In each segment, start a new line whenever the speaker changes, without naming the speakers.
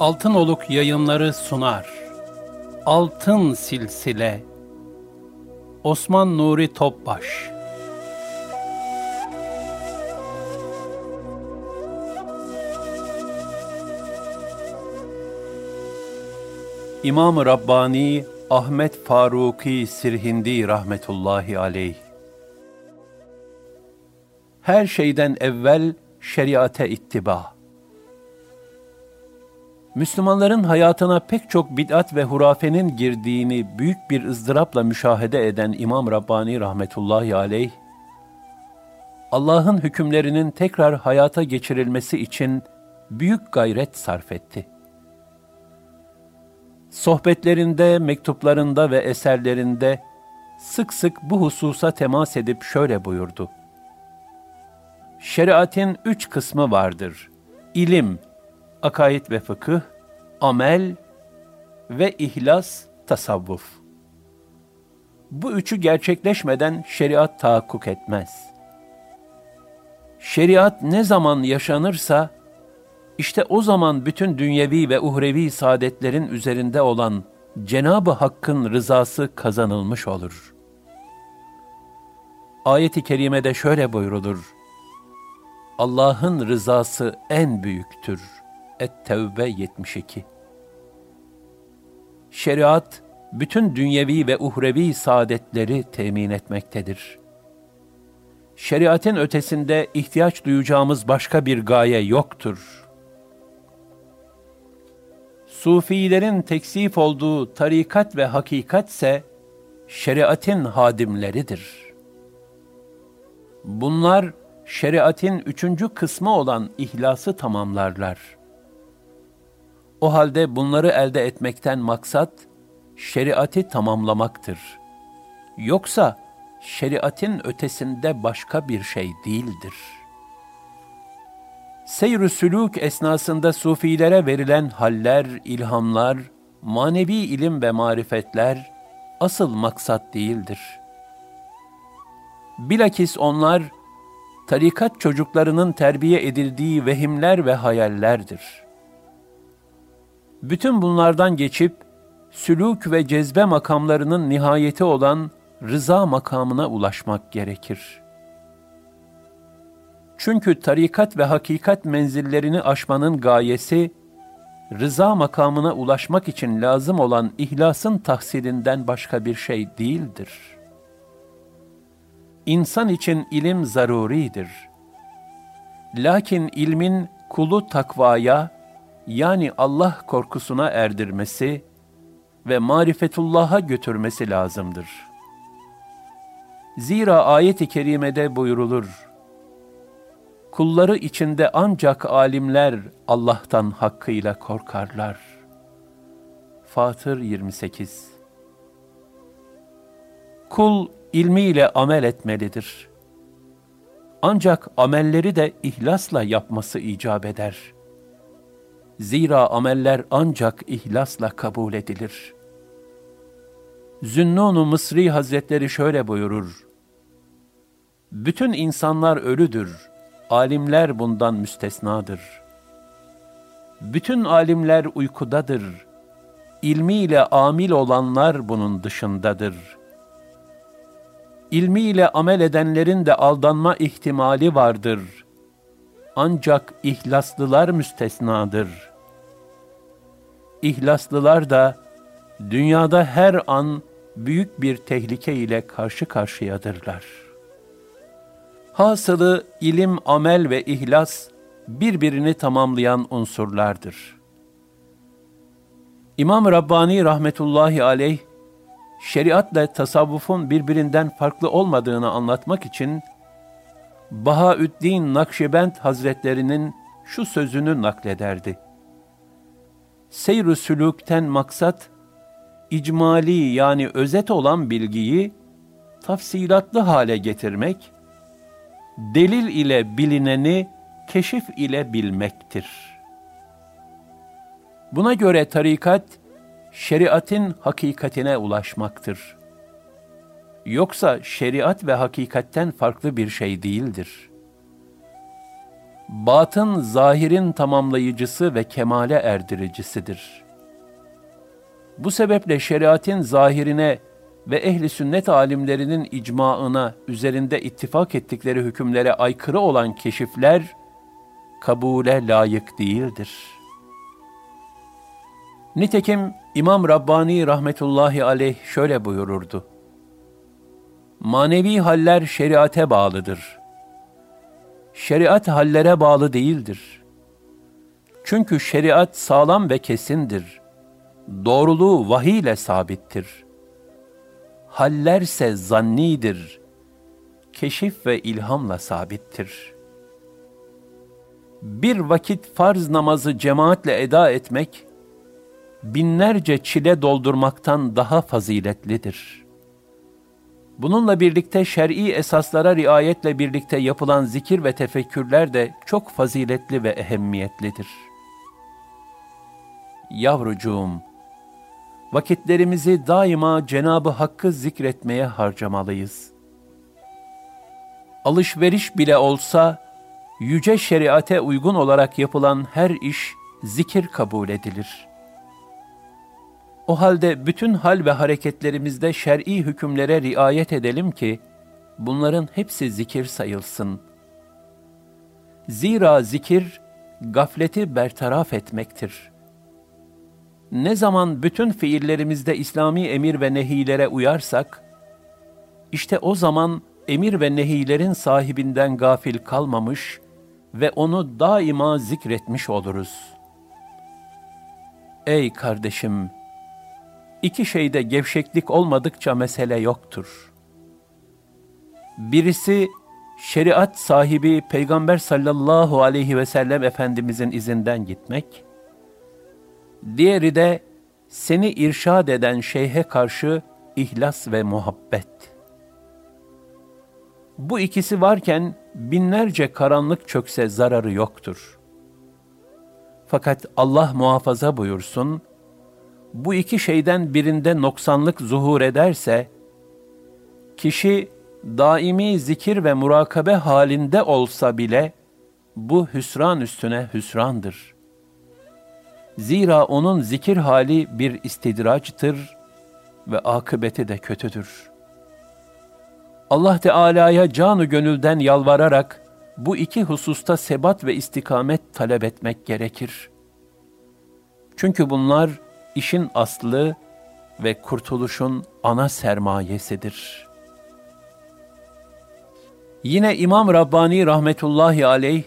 Altınoluk yayınları sunar. Altın Silsile Osman Nuri Topbaş İmam-ı Rabbani Ahmet Faruki Sirhindi rahmetullahi aleyh Her şeyden evvel şeriate ittiba. Müslümanların hayatına pek çok bid'at ve hurafenin girdiğini büyük bir ızdırapla müşahede eden İmam Rabbani rahmetullahi aleyh, Allah'ın hükümlerinin tekrar hayata geçirilmesi için büyük gayret sarf etti. Sohbetlerinde, mektuplarında ve eserlerinde sık sık bu hususa temas edip şöyle buyurdu. Şeriatin üç kısmı vardır. İlim, akaid ve fıkıh, amel ve ihlas, tasavvuf. Bu üçü gerçekleşmeden şeriat tahakkuk etmez. Şeriat ne zaman yaşanırsa, işte o zaman bütün dünyevi ve uhrevi saadetlerin üzerinde olan Cenab-ı Hakk'ın rızası kazanılmış olur. Ayet-i kerimede şöyle buyrulur. Allah'ın rızası en büyüktür. Et-Tevbe 72 Şeriat, bütün dünyevi ve uhrevi saadetleri temin etmektedir. Şeriatin ötesinde ihtiyaç duyacağımız başka bir gaye yoktur. Sufilerin teksif olduğu tarikat ve hakikatse şeriatin hadimleridir. Bunlar şeriatin üçüncü kısmı olan ihlası tamamlarlar. O halde bunları elde etmekten maksat, şeriatı tamamlamaktır. Yoksa şeriatin ötesinde başka bir şey değildir. Seyr-ü sülûk esnasında sufilere verilen haller, ilhamlar, manevi ilim ve marifetler asıl maksat değildir. Bilakis onlar, tarikat çocuklarının terbiye edildiği vehimler ve hayallerdir. Bütün bunlardan geçip, sülük ve cezbe makamlarının nihayeti olan rıza makamına ulaşmak gerekir. Çünkü tarikat ve hakikat menzillerini aşmanın gayesi, rıza makamına ulaşmak için lazım olan ihlasın tahsilinden başka bir şey değildir.'' İnsan için ilim zaruridir. Lakin ilmin kulu takvaya, yani Allah korkusuna erdirmesi ve marifetullah'a götürmesi lazımdır. Zira ayet-i kerimede buyurulur, Kulları içinde ancak alimler Allah'tan hakkıyla korkarlar. Fatır 28 Kul ilmiyle amel etmelidir. Ancak amelleri de ihlasla yapması icap eder. Zira ameller ancak ihlasla kabul edilir. Zünnun-u Mısri Hazretleri şöyle buyurur. Bütün insanlar ölüdür, alimler bundan müstesnadır. Bütün alimler uykudadır, ilmiyle amil olanlar bunun dışındadır.'' ilmiyle amel edenlerin de aldanma ihtimali vardır. Ancak ihlaslılar müstesnadır. İhlaslılar da dünyada her an büyük bir tehlike ile karşı karşıyadırlar. Hasılı ilim, amel ve ihlas birbirini tamamlayan unsurlardır. İmam Rabbani rahmetullahi aleyh şeriatla tasavvufun birbirinden farklı olmadığını anlatmak için Bahaüddin Nakşibend Hazretlerinin şu sözünü naklederdi. Seyr-ü sülükten maksat, icmali yani özet olan bilgiyi tafsilatlı hale getirmek, delil ile bilineni keşif ile bilmektir. Buna göre tarikat, şeriatin hakikatine ulaşmaktır. Yoksa şeriat ve hakikatten farklı bir şey değildir. batın zahirin tamamlayıcısı ve kemale erdiricisidir. Bu sebeple şeriatin zahirine ve ehli sünnet alimlerinin icmaına üzerinde ittifak ettikleri hükümlere aykırı olan keşifler kabule layık değildir. Nitekim İmam Rabbani rahmetullahi aleyh şöyle buyururdu. Manevi haller şeriate bağlıdır. Şeriat hallere bağlı değildir. Çünkü şeriat sağlam ve kesindir. Doğruluğu vahiy ile sabittir. Hallerse zannidir. Keşif ve ilhamla sabittir. Bir vakit farz namazı cemaatle eda etmek, binlerce çile doldurmaktan daha faziletlidir.'' Bununla birlikte şer'i esaslara riayetle birlikte yapılan zikir ve tefekkürler de çok faziletli ve ehemmiyetlidir. Yavrucuğum, vakitlerimizi daima Cenabı Hakk'ı zikretmeye harcamalıyız. Alışveriş bile olsa, yüce şeriate uygun olarak yapılan her iş zikir kabul edilir.'' O halde bütün hal ve hareketlerimizde şer'i hükümlere riayet edelim ki, bunların hepsi zikir sayılsın. Zira zikir, gafleti bertaraf etmektir. Ne zaman bütün fiillerimizde İslami emir ve nehilere uyarsak, işte o zaman emir ve nehilerin sahibinden gafil kalmamış ve onu daima zikretmiş oluruz. Ey kardeşim! İki şeyde gevşeklik olmadıkça mesele yoktur. Birisi, şeriat sahibi Peygamber sallallahu aleyhi ve sellem Efendimizin izinden gitmek, diğeri de seni irşad eden şeyhe karşı ihlas ve muhabbet. Bu ikisi varken binlerce karanlık çökse zararı yoktur. Fakat Allah muhafaza buyursun, bu iki şeyden birinde noksanlık zuhur ederse, kişi daimi zikir ve murakabe halinde olsa bile, bu hüsran üstüne hüsrandır. Zira onun zikir hali bir istidraçtır ve akıbeti de kötüdür. Allah Teala'ya canı gönülden yalvararak bu iki hususta sebat ve istikamet talep etmek gerekir. Çünkü bunlar, işin aslı ve kurtuluşun ana sermayesidir. Yine İmam Rabbani rahmetullahi aleyh,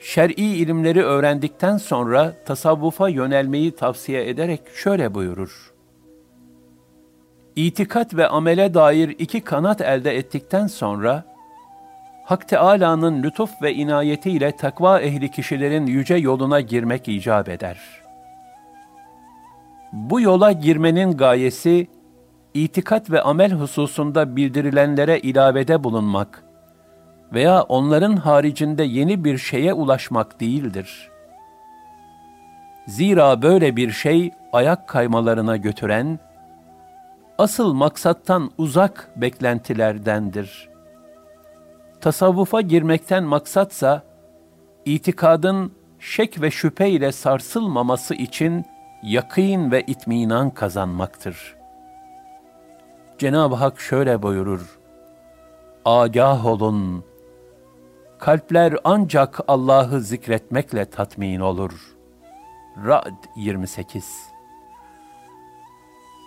şer'i ilimleri öğrendikten sonra tasavvufa yönelmeyi tavsiye ederek şöyle buyurur. İtikat ve amele dair iki kanat elde ettikten sonra, Hak Teâlâ'nın lütuf ve inayetiyle takva ehli kişilerin yüce yoluna girmek icap eder.'' Bu yola girmenin gayesi, itikat ve amel hususunda bildirilenlere ilavede bulunmak veya onların haricinde yeni bir şeye ulaşmak değildir. Zira böyle bir şey ayak kaymalarına götüren, asıl maksattan uzak beklentilerdendir. Tasavvufa girmekten maksatsa, itikadın şek ve şüphe ile sarsılmaması için, yakîn ve itminan kazanmaktır. Cenab-ı Hak şöyle buyurur, Agah olun, kalpler ancak Allah'ı zikretmekle tatmin olur. Ra'd 28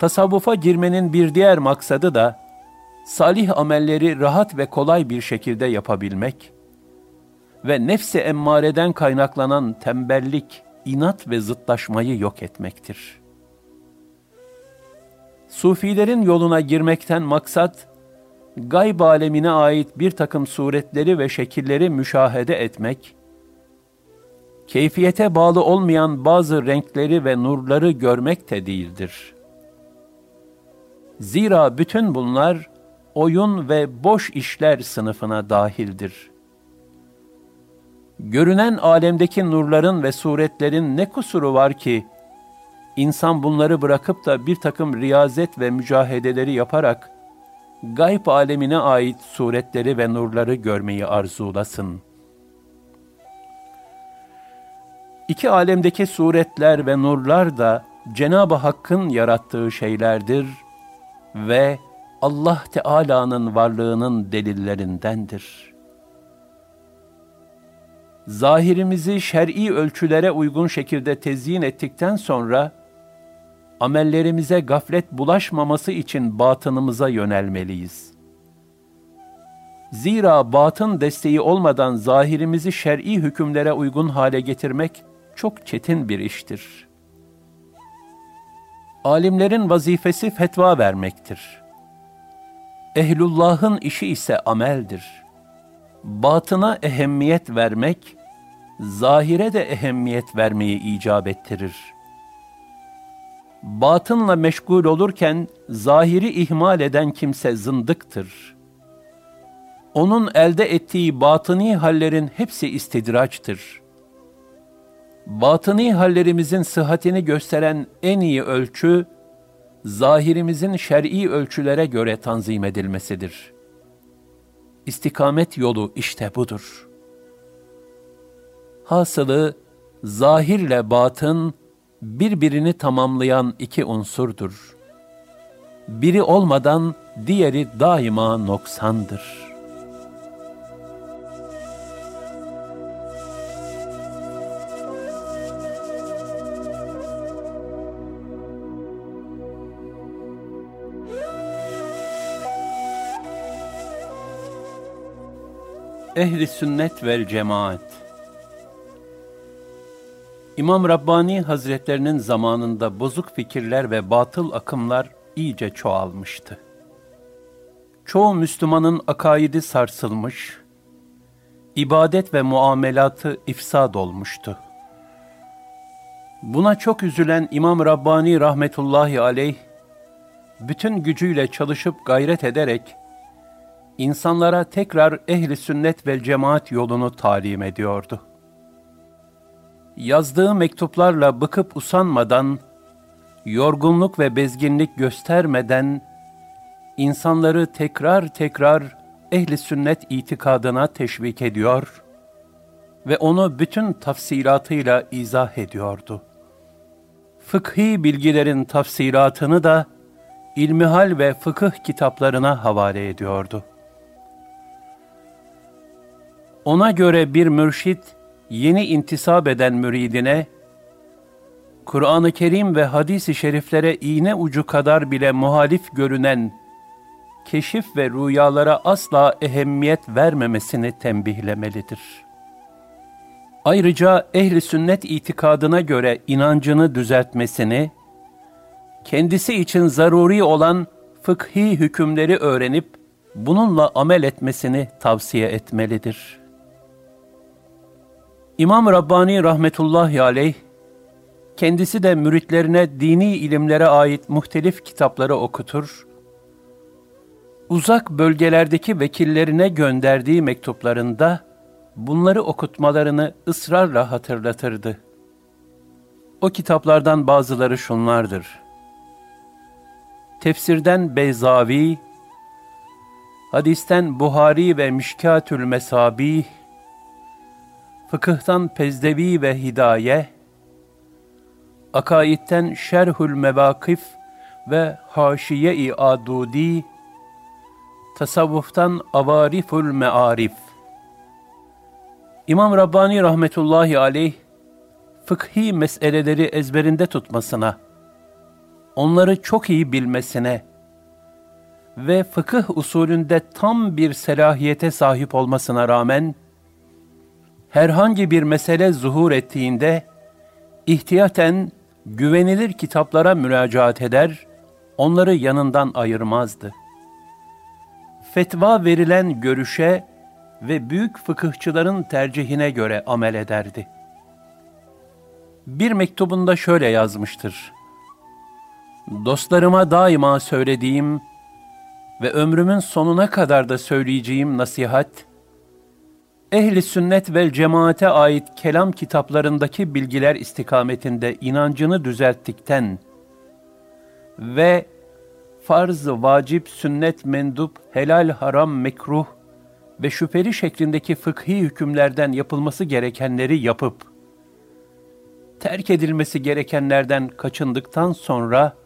Tasavvufa girmenin bir diğer maksadı da, salih amelleri rahat ve kolay bir şekilde yapabilmek ve nefsi emmareden kaynaklanan tembellik, inat ve zıtlaşmayı yok etmektir. Sufilerin yoluna girmekten maksat, gayb alemine ait bir takım suretleri ve şekilleri müşahede etmek, keyfiyete bağlı olmayan bazı renkleri ve nurları görmek de değildir. Zira bütün bunlar oyun ve boş işler sınıfına dahildir.'' Görünen alemdeki nurların ve suretlerin ne kusuru var ki, insan bunları bırakıp da bir takım riyazet ve mücahedeleri yaparak, gayb alemine ait suretleri ve nurları görmeyi arzulasın. İki alemdeki suretler ve nurlar da Cenab-ı Hakk'ın yarattığı şeylerdir ve Allah Teala'nın varlığının delillerindendir. Zahirimizi şer'i ölçülere uygun şekilde tezyin ettikten sonra, amellerimize gaflet bulaşmaması için batınımıza yönelmeliyiz. Zira batın desteği olmadan zahirimizi şer'i hükümlere uygun hale getirmek çok çetin bir iştir. Alimlerin vazifesi fetva vermektir. Ehlullah'ın işi ise ameldir. Batına ehemmiyet vermek, zahire de ehemmiyet vermeyi icap ettirir. Batınla meşgul olurken zahiri ihmal eden kimse zındıktır. Onun elde ettiği batıni hallerin hepsi istidraçtır. Batıni hallerimizin sıhhatini gösteren en iyi ölçü, zahirimizin şer'i ölçülere göre tanzim edilmesidir. İstikamet yolu işte budur. Hasılı, zahirle batın, birbirini tamamlayan iki unsurdur. Biri olmadan diğeri daima noksandır.'' ehli sünnet vel cemaat. İmam Rabbani Hazretlerinin zamanında bozuk fikirler ve batıl akımlar iyice çoğalmıştı. Çoğu Müslümanın akaidi sarsılmış, ibadet ve muamelatı ifsad olmuştu. Buna çok üzülen İmam Rabbani rahmetullahi aleyh, bütün gücüyle çalışıp gayret ederek insanlara tekrar ehli sünnet ve cemaat yolunu talim ediyordu. Yazdığı mektuplarla bıkıp usanmadan, yorgunluk ve bezginlik göstermeden insanları tekrar tekrar ehli sünnet itikadına teşvik ediyor ve onu bütün tafsilatıyla izah ediyordu. Fıkhi bilgilerin tafsilatını da ilmihal ve fıkıh kitaplarına havale ediyordu.'' Ona göre bir mürşit, yeni intisap eden müridine, Kur'an-ı Kerim ve hadis-i şeriflere iğne ucu kadar bile muhalif görünen keşif ve rüyalara asla ehemmiyet vermemesini tembihlemelidir. Ayrıca ehli sünnet itikadına göre inancını düzeltmesini, kendisi için zaruri olan fıkhi hükümleri öğrenip bununla amel etmesini tavsiye etmelidir.'' İmam Rabbani rahmetullahi aleyh, kendisi de müritlerine dini ilimlere ait muhtelif kitapları okutur, uzak bölgelerdeki vekillerine gönderdiği mektuplarında bunları okutmalarını ısrarla hatırlatırdı. O kitaplardan bazıları şunlardır. Tefsirden Beyzavi, hadisten Buhari ve Mişkatül Mesabih, fıkıhtan Pezdevi ve Hidaye, akaitten Şerhül Mevakif ve Haşiye-i Adudi, tasavvuftan Avarifül Mearif. İmam Rabbani rahmetullahi aleyh, fıkhi meseleleri ezberinde tutmasına, onları çok iyi bilmesine ve fıkıh usulünde tam bir selahiyete sahip olmasına rağmen, herhangi bir mesele zuhur ettiğinde ihtiyaten güvenilir kitaplara müracaat eder, onları yanından ayırmazdı. Fetva verilen görüşe ve büyük fıkıhçıların tercihine göre amel ederdi. Bir mektubunda şöyle yazmıştır. Dostlarıma daima söylediğim ve ömrümün sonuna kadar da söyleyeceğim nasihat, ehli sünnet vel cemaate ait kelam kitaplarındaki bilgiler istikametinde inancını düzelttikten ve farz, vacip, sünnet, mendup, helal, haram, mekruh ve şüpheli şeklindeki fıkhi hükümlerden yapılması gerekenleri yapıp, terk edilmesi gerekenlerden kaçındıktan sonra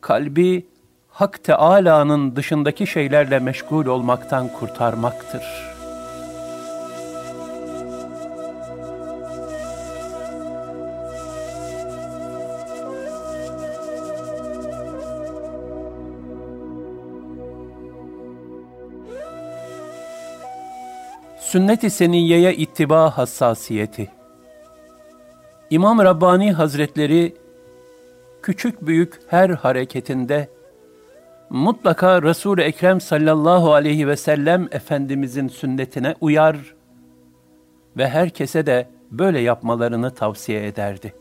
kalbi Hak Teâlâ'nın dışındaki şeylerle meşgul olmaktan kurtarmaktır.'' Sünnet-i Seniyye'ye ittiba hassasiyeti. İmam Rabbani Hazretleri küçük büyük her hareketinde mutlaka Resul-i Ekrem sallallahu aleyhi ve sellem Efendimizin sünnetine uyar ve herkese de böyle yapmalarını tavsiye ederdi.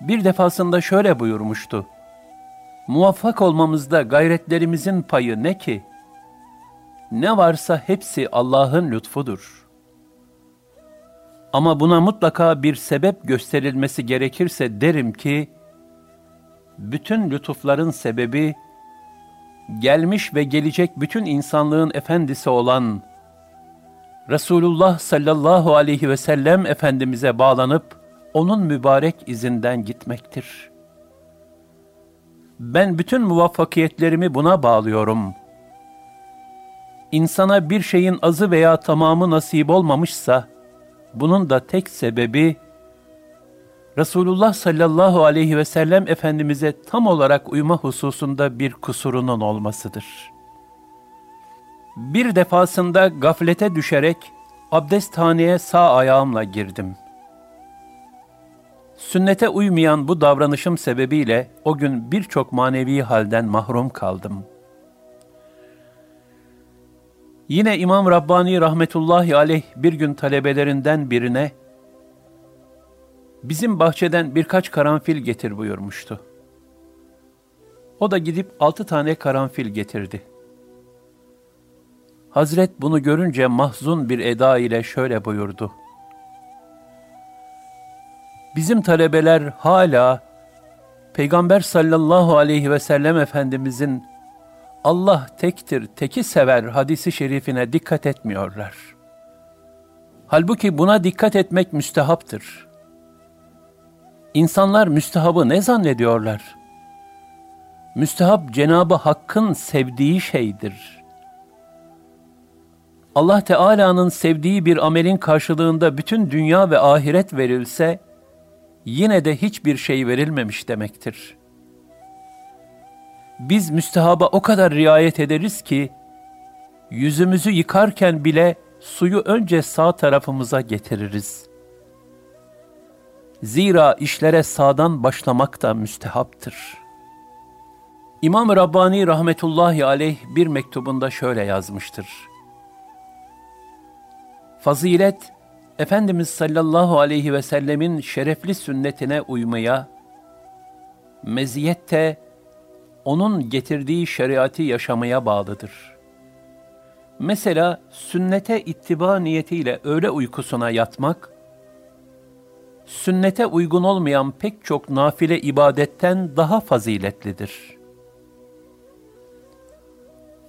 Bir defasında şöyle buyurmuştu. Muvaffak olmamızda gayretlerimizin payı ne ki? ne varsa hepsi Allah'ın lütfudur. Ama buna mutlaka bir sebep gösterilmesi gerekirse derim ki, bütün lütufların sebebi, gelmiş ve gelecek bütün insanlığın efendisi olan Resulullah sallallahu aleyhi ve sellem Efendimiz'e bağlanıp, onun mübarek izinden gitmektir. Ben bütün muvaffakiyetlerimi buna bağlıyorum.'' insana bir şeyin azı veya tamamı nasip olmamışsa, bunun da tek sebebi, Resulullah sallallahu aleyhi ve sellem Efendimiz'e tam olarak uyma hususunda bir kusurunun olmasıdır. Bir defasında gaflete düşerek abdesthaneye sağ ayağımla girdim. Sünnete uymayan bu davranışım sebebiyle o gün birçok manevi halden mahrum kaldım.'' Yine İmam Rabbani rahmetullahi aleyh bir gün talebelerinden birine bizim bahçeden birkaç karanfil getir buyurmuştu. O da gidip altı tane karanfil getirdi. Hazret bunu görünce mahzun bir eda ile şöyle buyurdu. Bizim talebeler hala Peygamber sallallahu aleyhi ve sellem Efendimizin Allah tektir, teki sever hadisi şerifine dikkat etmiyorlar. Halbuki buna dikkat etmek müstehaptır. İnsanlar müstehabı ne zannediyorlar? Müstehap Cenabı Hakk'ın sevdiği şeydir. Allah Teala'nın sevdiği bir amelin karşılığında bütün dünya ve ahiret verilse, yine de hiçbir şey verilmemiş demektir.'' biz müstehaba o kadar riayet ederiz ki, yüzümüzü yıkarken bile suyu önce sağ tarafımıza getiririz. Zira işlere sağdan başlamak da müstehaptır. İmam Rabbani rahmetullahi aleyh bir mektubunda şöyle yazmıştır. Fazilet, Efendimiz sallallahu aleyhi ve sellemin şerefli sünnetine uymaya, meziyette onun getirdiği şeriatı yaşamaya bağlıdır. Mesela sünnete ittiba niyetiyle öğle uykusuna yatmak, sünnete uygun olmayan pek çok nafile ibadetten daha faziletlidir.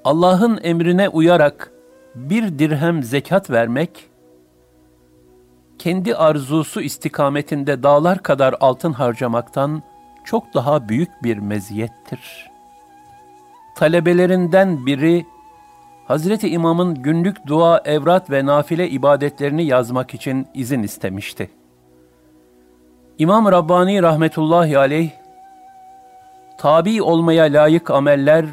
Allah'ın emrine uyarak bir dirhem zekat vermek, kendi arzusu istikametinde dağlar kadar altın harcamaktan çok daha büyük bir meziyettir. Talebelerinden biri, Hazreti İmam'ın günlük dua, evrat ve nafile ibadetlerini yazmak için izin istemişti. İmam Rabbani rahmetullahi aleyh, tabi olmaya layık ameller,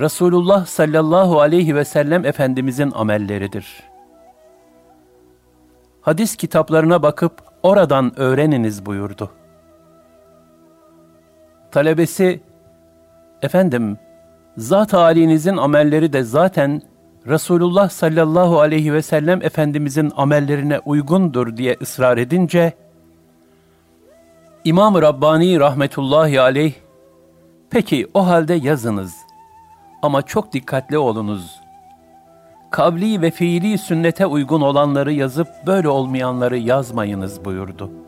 Resulullah sallallahu aleyhi ve sellem Efendimizin amelleridir. Hadis kitaplarına bakıp oradan öğreniniz buyurdu.'' Talebesi, efendim, zat halinizin amelleri de zaten Resulullah sallallahu aleyhi ve sellem Efendimizin amellerine uygundur diye ısrar edince, İmam-ı Rabbani rahmetullahi aleyh, peki o halde yazınız ama çok dikkatli olunuz. Kavli ve fiili sünnete uygun olanları yazıp böyle olmayanları yazmayınız buyurdu.''